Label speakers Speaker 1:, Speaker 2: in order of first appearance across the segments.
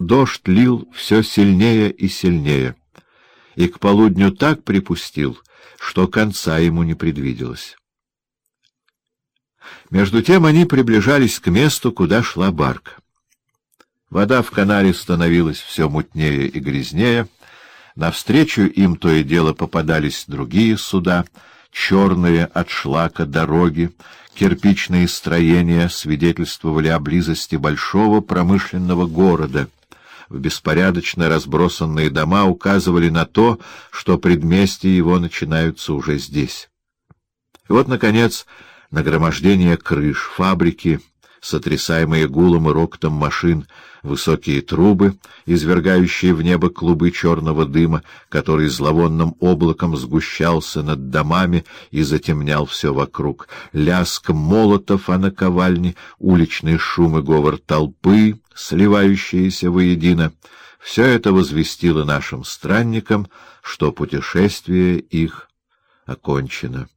Speaker 1: дождь лил все сильнее и сильнее, и к полудню так припустил, что конца ему не предвиделось. Между тем они приближались к месту, куда шла барка. Вода в канале становилась все мутнее и грязнее, навстречу им то и дело попадались другие суда, черные от шлака дороги, кирпичные строения свидетельствовали о близости большого промышленного города. В беспорядочно разбросанные дома указывали на то, что предместья его начинаются уже здесь. И вот, наконец, нагромождение крыш, фабрики, сотрясаемые гулом и рокотом машин, высокие трубы, извергающие в небо клубы черного дыма, который зловонным облаком сгущался над домами и затемнял все вокруг, ляск молотов о наковальне, уличный шум и говор толпы, сливающиеся воедино — все это возвестило нашим странникам, что путешествие их окончено.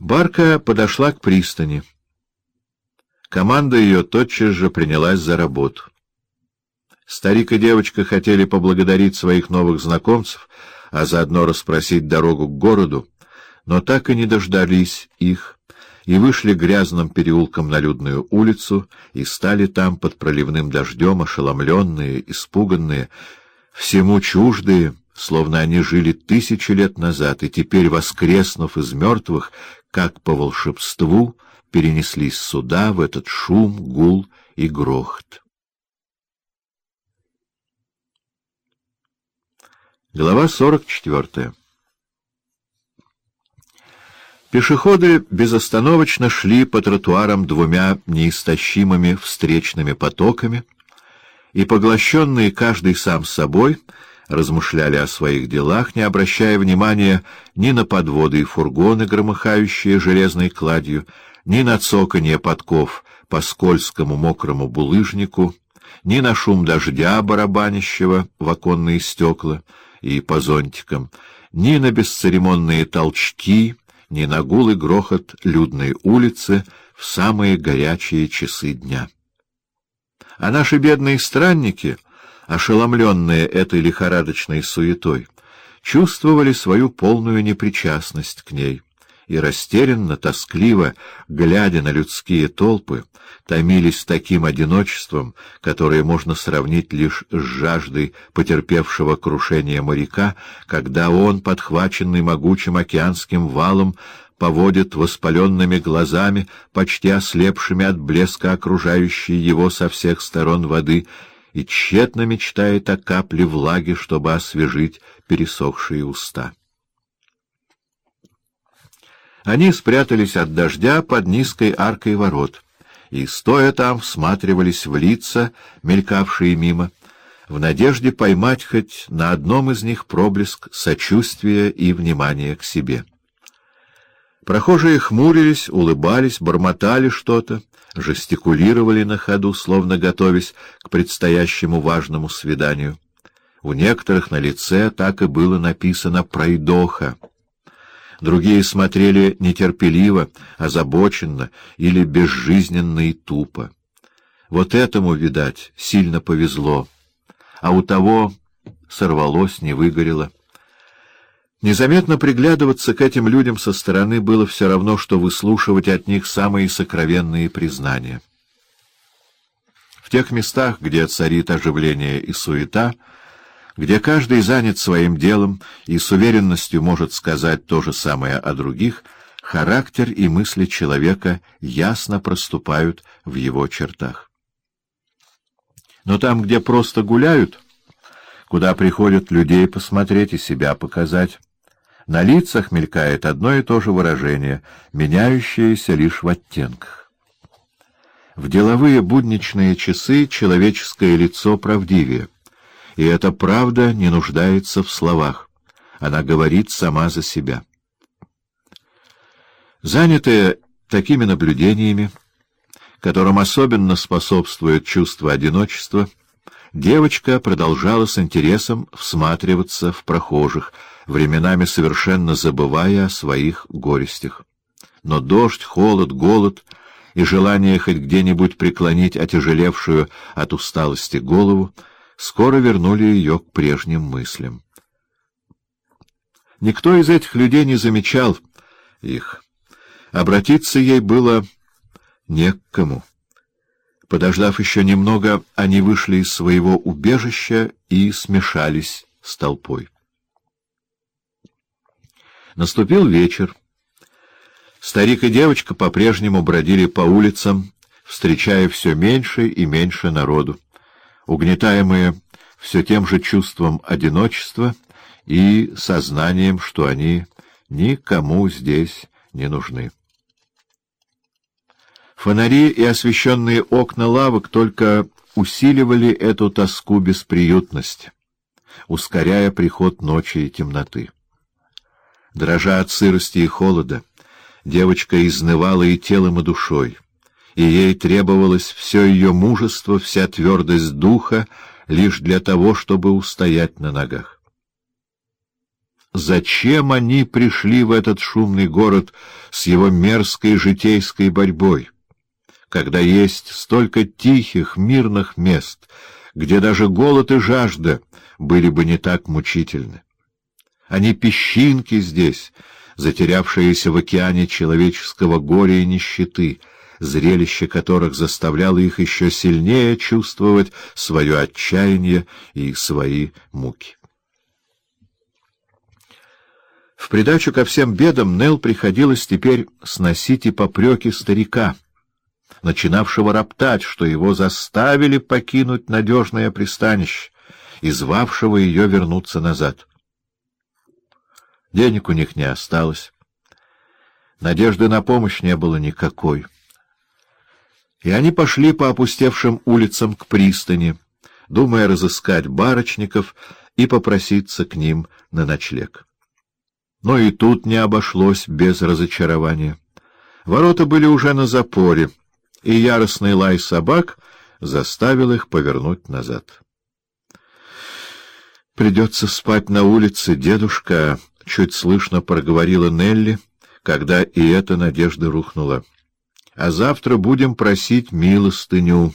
Speaker 1: Барка подошла к пристани. Команда ее тотчас же принялась за работу. Старик и девочка хотели поблагодарить своих новых знакомцев, а заодно расспросить дорогу к городу, но так и не дождались их, и вышли грязным переулком на людную улицу, и стали там под проливным дождем, ошеломленные, испуганные, всему чуждые, словно они жили тысячи лет назад, и теперь, воскреснув из мертвых, как по волшебству, перенеслись сюда, в этот шум, гул и грохот. Глава 44 Пешеходы безостановочно шли по тротуарам двумя неистощимыми встречными потоками, и, поглощенные каждый сам собой, размышляли о своих делах, не обращая внимания ни на подводы и фургоны, громыхающие железной кладью, ни на цоканье подков по скользкому мокрому булыжнику, ни на шум дождя, барабанящего в оконные стекла и по зонтикам, ни на бесцеремонные толчки, ни на гул и грохот людной улицы в самые горячие часы дня. А наши бедные странники — ошеломленные этой лихорадочной суетой, чувствовали свою полную непричастность к ней и растерянно, тоскливо, глядя на людские толпы, томились таким одиночеством, которое можно сравнить лишь с жаждой потерпевшего крушения моряка, когда он, подхваченный могучим океанским валом, поводит воспаленными глазами, почти ослепшими от блеска окружающей его со всех сторон воды, и тщетно мечтает о капле влаги, чтобы освежить пересохшие уста. Они спрятались от дождя под низкой аркой ворот и, стоя там, всматривались в лица, мелькавшие мимо, в надежде поймать хоть на одном из них проблеск сочувствия и внимания к себе. Прохожие хмурились, улыбались, бормотали что-то, жестикулировали на ходу, словно готовясь к предстоящему важному свиданию. У некоторых на лице так и было написано «пройдоха». Другие смотрели нетерпеливо, озабоченно или безжизненно и тупо. Вот этому, видать, сильно повезло, а у того сорвалось, не выгорело. Незаметно приглядываться к этим людям со стороны было все равно, что выслушивать от них самые сокровенные признания. В тех местах, где царит оживление и суета, где каждый занят своим делом и с уверенностью может сказать то же самое о других, характер и мысли человека ясно проступают в его чертах. Но там, где просто гуляют, куда приходят людей посмотреть и себя показать, на лицах мелькает одно и то же выражение, меняющееся лишь в оттенках. В деловые будничные часы человеческое лицо правдивее, и эта правда не нуждается в словах, она говорит сама за себя. Занятая такими наблюдениями, которым особенно способствует чувство одиночества, девочка продолжала с интересом всматриваться в прохожих, временами совершенно забывая о своих горестях. Но дождь, холод, голод и желание хоть где-нибудь преклонить отяжелевшую от усталости голову, скоро вернули ее к прежним мыслям. Никто из этих людей не замечал их. Обратиться ей было не к кому. Подождав еще немного, они вышли из своего убежища и смешались с толпой. Наступил вечер. Старик и девочка по-прежнему бродили по улицам, встречая все меньше и меньше народу, угнетаемые все тем же чувством одиночества и сознанием, что они никому здесь не нужны. Фонари и освещенные окна лавок только усиливали эту тоску бесприютности, ускоряя приход ночи и темноты. Дрожа от сырости и холода, девочка изнывала и телом, и душой, и ей требовалось все ее мужество, вся твердость духа лишь для того, чтобы устоять на ногах. Зачем они пришли в этот шумный город с его мерзкой житейской борьбой? когда есть столько тихих, мирных мест, где даже голод и жажда были бы не так мучительны. Они песчинки здесь, затерявшиеся в океане человеческого горя и нищеты, зрелище которых заставляло их еще сильнее чувствовать свое отчаяние и свои муки. В придачу ко всем бедам Нел приходилось теперь сносить и попреки старика — начинавшего роптать, что его заставили покинуть надежное пристанище, и звавшего ее вернуться назад. Денег у них не осталось. Надежды на помощь не было никакой. И они пошли по опустевшим улицам к пристани, думая разыскать барочников и попроситься к ним на ночлег. Но и тут не обошлось без разочарования. Ворота были уже на запоре, и яростный лай собак заставил их повернуть назад. «Придется спать на улице, дедушка», — чуть слышно проговорила Нелли, когда и эта надежда рухнула. «А завтра будем просить милостыню.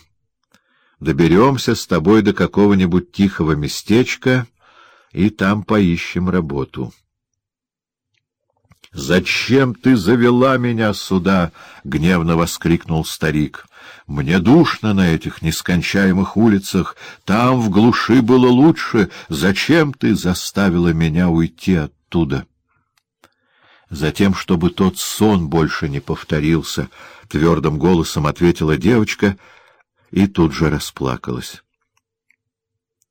Speaker 1: Доберемся с тобой до какого-нибудь тихого местечка и там поищем работу». «Зачем ты завела меня сюда?» — гневно воскликнул старик. «Мне душно на этих нескончаемых улицах. Там в глуши было лучше. Зачем ты заставила меня уйти оттуда?» Затем, чтобы тот сон больше не повторился, — твердым голосом ответила девочка и тут же расплакалась.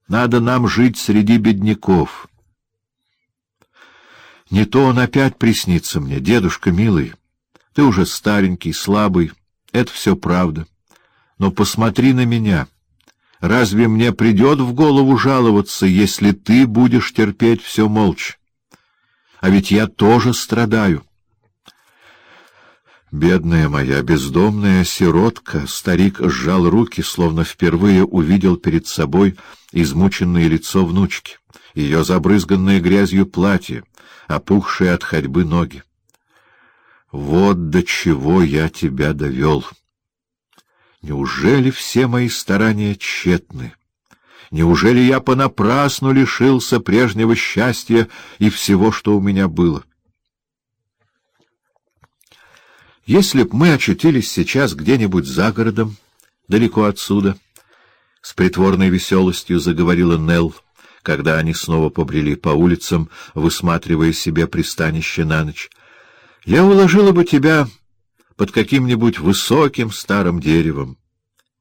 Speaker 1: «Надо нам жить среди бедняков». Не то он опять приснится мне, дедушка милый. Ты уже старенький, слабый, это все правда. Но посмотри на меня. Разве мне придет в голову жаловаться, если ты будешь терпеть все молча? А ведь я тоже страдаю. Бедная моя бездомная сиротка, старик сжал руки, словно впервые увидел перед собой измученное лицо внучки, ее забрызганное грязью платье, опухшие от ходьбы ноги. Вот до чего я тебя довел. Неужели все мои старания тщетны? Неужели я понапрасну лишился прежнего счастья и всего, что у меня было? Если б мы очутились сейчас где-нибудь за городом, далеко отсюда, — с притворной веселостью заговорила Нелл, когда они снова побрели по улицам, высматривая себе пристанище на ночь. «Я уложила бы тебя под каким-нибудь высоким старым деревом,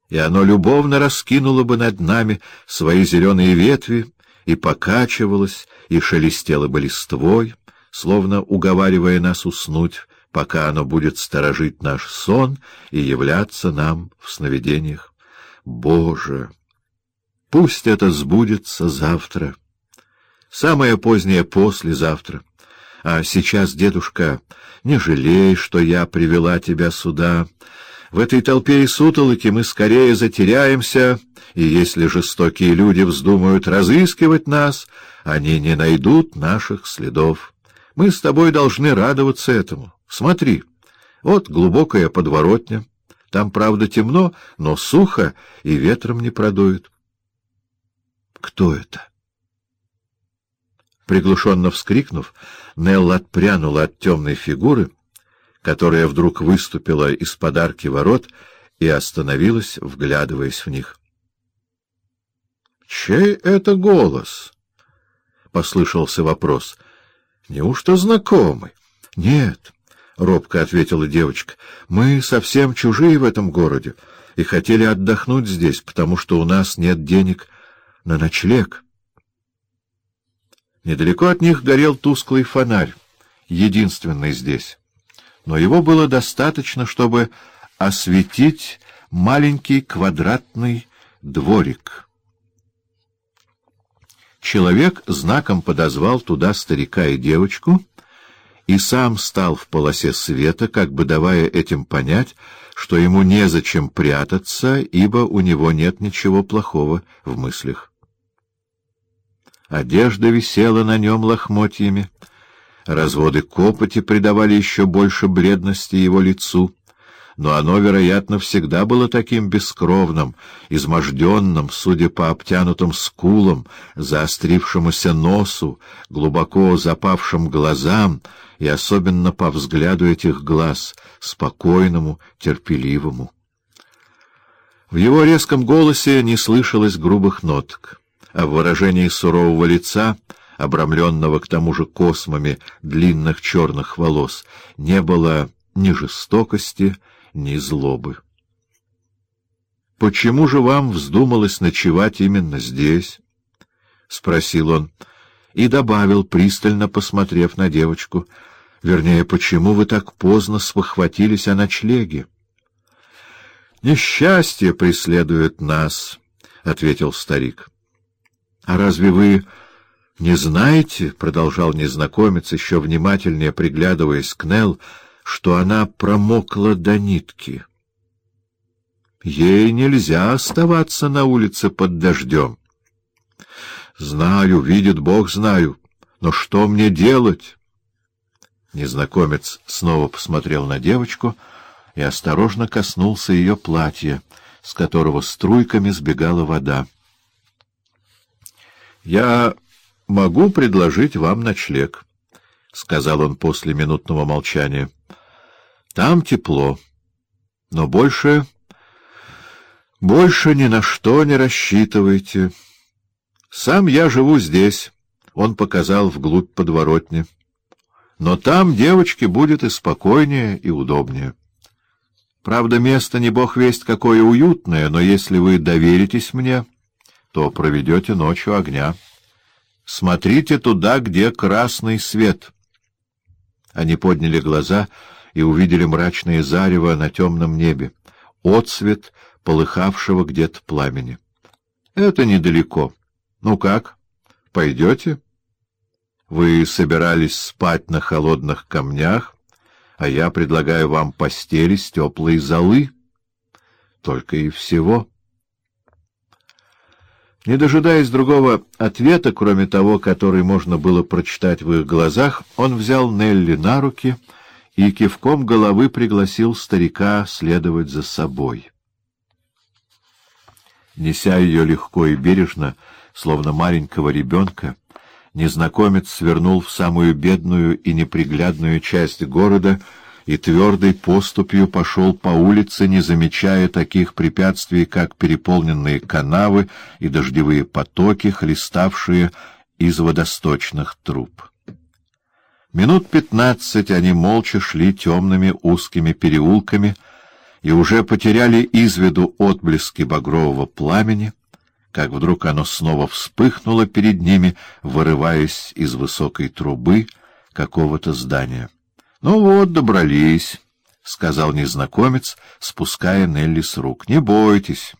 Speaker 1: и оно любовно раскинуло бы над нами свои зеленые ветви и покачивалось, и шелестело бы листвой, словно уговаривая нас уснуть, пока оно будет сторожить наш сон и являться нам в сновидениях. Боже!» Пусть это сбудется завтра. Самое позднее послезавтра. А сейчас, дедушка, не жалей, что я привела тебя сюда. В этой толпе и сутолоки мы скорее затеряемся, и если жестокие люди вздумают разыскивать нас, они не найдут наших следов. Мы с тобой должны радоваться этому. Смотри, вот глубокая подворотня, Там, правда, темно, но сухо и ветром не продует. Кто это? Приглушенно вскрикнув, Нелл отпрянула от темной фигуры, которая вдруг выступила из подарки ворот и остановилась, вглядываясь в них. — Чей это голос? — послышался вопрос. — Неужто знакомый? — Нет, — робко ответила девочка, — мы совсем чужие в этом городе и хотели отдохнуть здесь, потому что у нас нет денег на ночлег. Недалеко от них горел тусклый фонарь, единственный здесь. Но его было достаточно, чтобы осветить маленький квадратный дворик. Человек знаком подозвал туда старика и девочку и сам стал в полосе света, как бы давая этим понять, что ему незачем прятаться, ибо у него нет ничего плохого в мыслях. Одежда висела на нем лохмотьями. Разводы копоти придавали еще больше бледности его лицу, но оно, вероятно, всегда было таким бескровным, изможденным, судя по обтянутым скулам, заострившемуся носу, глубоко запавшим глазам и особенно по взгляду этих глаз, спокойному, терпеливому. В его резком голосе не слышалось грубых ноток а в выражении сурового лица, обрамленного к тому же космами длинных черных волос, не было ни жестокости, ни злобы. — Почему же вам вздумалось ночевать именно здесь? — спросил он и добавил, пристально посмотрев на девочку. — Вернее, почему вы так поздно спохватились о ночлеге? — Несчастье преследует нас, — ответил старик. — А разве вы не знаете, — продолжал незнакомец, еще внимательнее приглядываясь к Нелл, — что она промокла до нитки? Ей нельзя оставаться на улице под дождем. — Знаю, видит Бог, знаю, но что мне делать? Незнакомец снова посмотрел на девочку и осторожно коснулся ее платья, с которого струйками сбегала вода. — Я могу предложить вам ночлег, — сказал он после минутного молчания. — Там тепло, но больше... больше ни на что не рассчитывайте. Сам я живу здесь, — он показал вглубь подворотни. Но там девочке будет и спокойнее, и удобнее. Правда, место не бог весть какое уютное, но если вы доверитесь мне то проведете ночью огня. Смотрите туда, где красный свет. Они подняли глаза и увидели мрачное зарево на темном небе, отсвет полыхавшего где-то пламени. — Это недалеко. Ну как, пойдете? Вы собирались спать на холодных камнях, а я предлагаю вам постели с теплой золы. Только и всего. Не дожидаясь другого ответа, кроме того, который можно было прочитать в их глазах, он взял Нелли на руки и кивком головы пригласил старика следовать за собой. Неся ее легко и бережно, словно маленького ребенка, незнакомец свернул в самую бедную и неприглядную часть города — и твердой поступью пошел по улице, не замечая таких препятствий, как переполненные канавы и дождевые потоки, хлеставшие из водосточных труб. Минут пятнадцать они молча шли темными узкими переулками и уже потеряли из виду отблески багрового пламени, как вдруг оно снова вспыхнуло перед ними, вырываясь из высокой трубы какого-то здания. — Ну вот, добрались, — сказал незнакомец, спуская Нелли с рук. — Не бойтесь,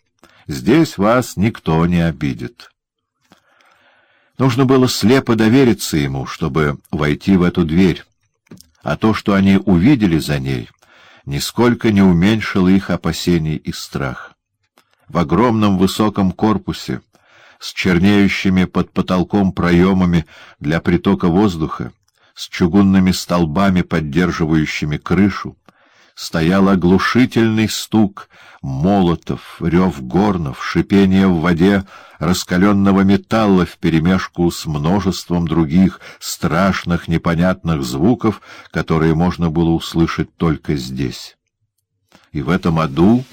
Speaker 1: здесь вас никто не обидит. Нужно было слепо довериться ему, чтобы войти в эту дверь, а то, что они увидели за ней, нисколько не уменьшило их опасений и страх. В огромном высоком корпусе, с чернеющими под потолком проемами для притока воздуха, с чугунными столбами, поддерживающими крышу, стоял оглушительный стук молотов, рев горнов, шипение в воде раскаленного металла вперемешку с множеством других страшных непонятных звуков, которые можно было услышать только здесь. И в этом аду,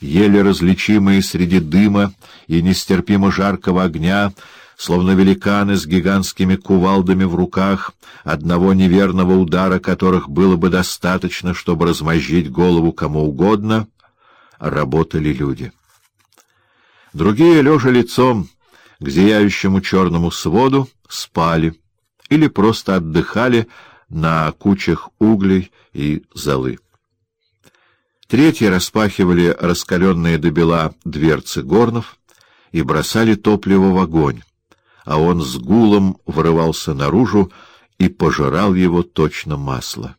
Speaker 1: еле различимые среди дыма и нестерпимо жаркого огня, словно великаны с гигантскими кувалдами в руках, одного неверного удара которых было бы достаточно, чтобы размозжить голову кому угодно, работали люди. Другие, лежа лицом к зияющему черному своду, спали или просто отдыхали на кучах углей и золы. Третьи распахивали раскаленные до бела дверцы горнов и бросали топливо в огонь, а он с гулом вырывался наружу и пожирал его точно масло.